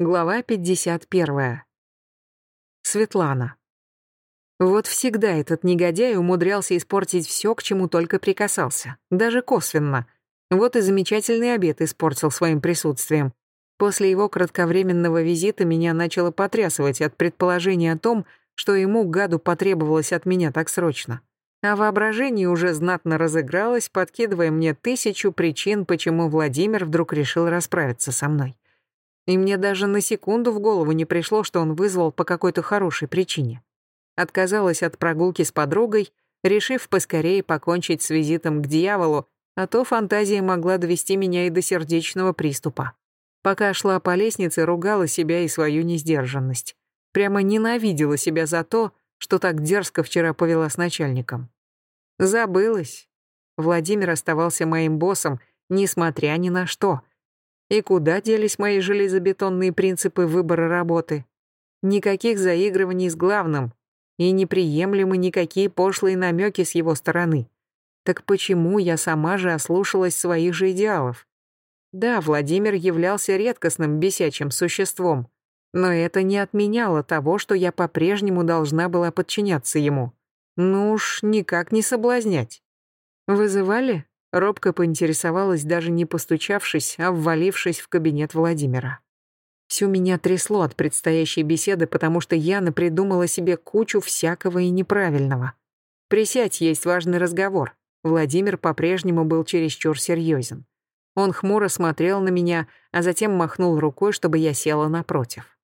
Глава 51. Светлана. Вот всегда этот негодяй умудрялся испортить все, к чему только прикасался, даже косвенно. Вот и замечательный обед испортил своим присутствием. После его кратковременного визита меня начало потрясывать от предположения о том, что ему, гаду, потребовалось от меня так срочно. А воображение уже знатно разыгралось, подкидывая мне тысячу причин, почему Владимир вдруг решил расправиться со мной и мне даже на секунду в голову не пришло, что он вызвал по какой-то хорошей причине. Отказалась от прогулки с подругой, решив поскорее покончить с визитом к дьяволу, а то фантазия могла довести меня и до сердечного приступа. Пока шла по лестнице, ругала себя и свою несдержанность. Прямо ненавидела себя за то, что так дерзко вчера повела с начальником. Забылась. Владимир оставался моим боссом, несмотря ни на что — и куда делись мои железобетонные принципы выбора работы? Никаких заигрываний с главным, и неприемлемы никакие пошлые намеки с его стороны. Так почему я сама же ослушалась своих же идеалов? Да, Владимир являлся редкостным бесячим существом, но это не отменяло того, что я по-прежнему должна была подчиняться ему. Ну уж никак не соблазнять. Вызывали? Робко поинтересовалась, даже не постучавшись, а ввалившись в кабинет Владимира. Всю меня трясло от предстоящей беседы, потому что я напридумала себе кучу всякого и неправильного. Присядь, есть важный разговор. Владимир по-прежнему был чересчур серьезен. Он хмуро смотрел на меня, а затем махнул рукой, чтобы я села напротив.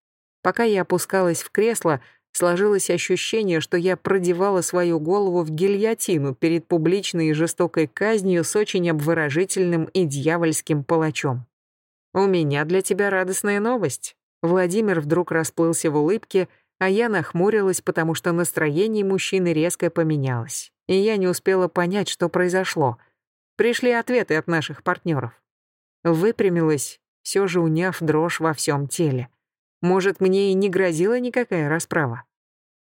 Пока я опускалась в кресло, Сложилось ощущение, что я продевала свою голову в гильотину перед публичной и жестокой казнью с очень обворожительным и дьявольским палачом. «У меня для тебя радостная новость». Владимир вдруг расплылся в улыбке, а я нахмурилась, потому что настроение мужчины резко поменялось, и я не успела понять, что произошло. Пришли ответы от наших партнеров. Выпрямилась, все же уняв дрожь во всем теле. Может, мне и не грозила никакая расправа.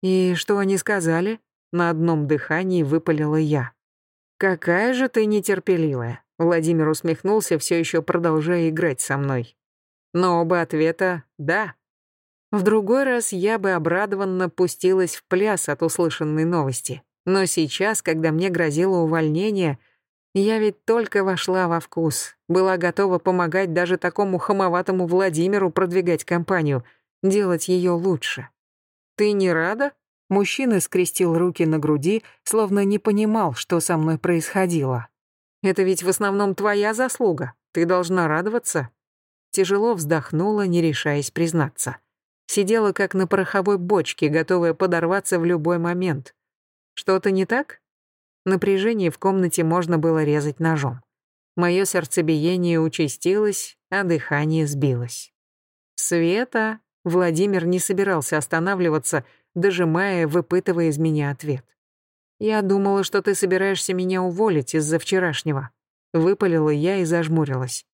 И что они сказали? На одном дыхании выпалила я. Какая же ты нетерпеливая. Владимир усмехнулся, все еще продолжая играть со мной. Но оба ответа «да». В другой раз я бы обрадованно пустилась в пляс от услышанной новости. Но сейчас, когда мне грозило увольнение, я ведь только вошла во вкус, была готова помогать даже такому хамоватому Владимиру продвигать компанию, делать ее лучше. «Ты не рада?» Мужчина скрестил руки на груди, словно не понимал, что со мной происходило. «Это ведь в основном твоя заслуга. Ты должна радоваться». Тяжело вздохнула, не решаясь признаться. Сидела как на пороховой бочке, готовая подорваться в любой момент. «Что-то не так?» Напряжение в комнате можно было резать ножом. Мое сердцебиение участилось, а дыхание сбилось. «Света!» Владимир не собирался останавливаться, дожимая, выпытывая из меня ответ. «Я думала, что ты собираешься меня уволить из-за вчерашнего». Выпалила я и зажмурилась.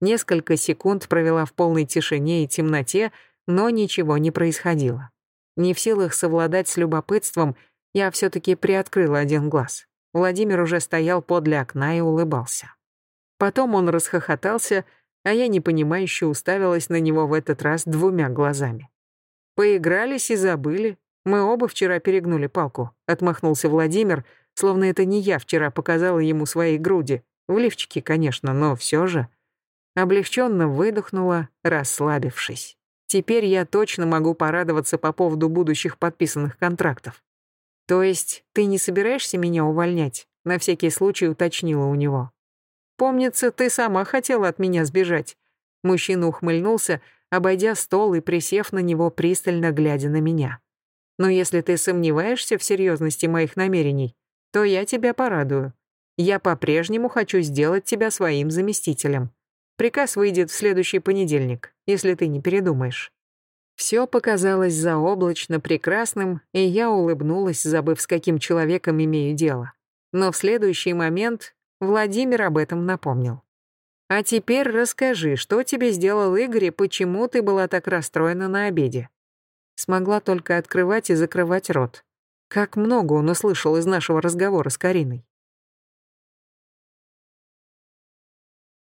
Несколько секунд провела в полной тишине и темноте, но ничего не происходило. Не в силах совладать с любопытством, я все-таки приоткрыла один глаз. Владимир уже стоял подле окна и улыбался. Потом он расхохотался, а я непонимающе уставилась на него в этот раз двумя глазами. «Поигрались и забыли. Мы оба вчера перегнули палку», — отмахнулся Владимир, словно это не я вчера показала ему свои груди. В лифчике, конечно, но все же. Облегченно выдохнула, расслабившись. Теперь я точно могу порадоваться по поводу будущих подписанных контрактов. «То есть ты не собираешься меня увольнять?» — на всякий случай уточнила у него. «Помнится, ты сама хотела от меня сбежать». Мужчина ухмыльнулся, обойдя стол и присев на него, пристально глядя на меня. «Но если ты сомневаешься в серьезности моих намерений, то я тебя порадую. Я по-прежнему хочу сделать тебя своим заместителем. Приказ выйдет в следующий понедельник, если ты не передумаешь». Все показалось заоблачно прекрасным, и я улыбнулась, забыв, с каким человеком имею дело. Но в следующий момент Владимир об этом напомнил. «А теперь расскажи, что тебе сделал Игорь и почему ты была так расстроена на обеде?» Смогла только открывать и закрывать рот. Как много он услышал из нашего разговора с Кариной.